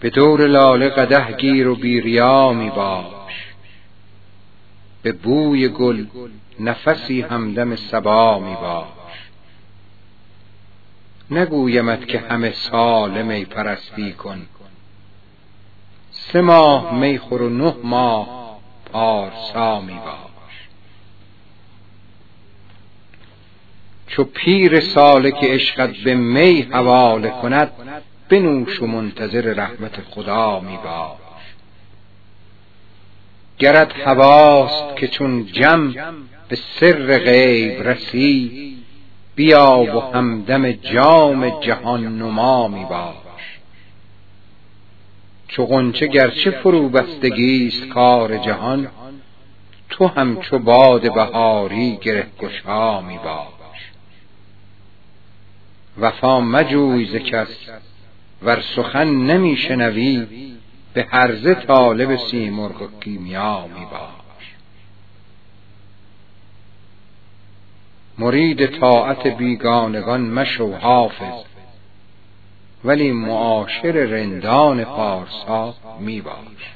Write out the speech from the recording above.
به دور لاله قده گیر و بیریا می باش. به بوی گل نفسی همدم سبا می باش. نگویمت که همه سال می پرستی کن. سه ماه می خور و نه ماه پارسا می باش. چو پیر ساله که عشقت به می حواله کند بنوش و منتظر رحمت خدا می باش. گرت هواست که چون جم به سر غیب رسی بیا و همدم جام جهان نما می باش. چو غنچه گرچه فرو بستگیست کار جهان تو همچو باد بهاری گره گشا می باش. وفا مجوی ز کس ور سخن نمی شنوی به هرزه طالب سیمرغ و کیمیا می باش مرید طاعت بیگانگان مشو حافظ ولی معاشر رندان پارسا می باش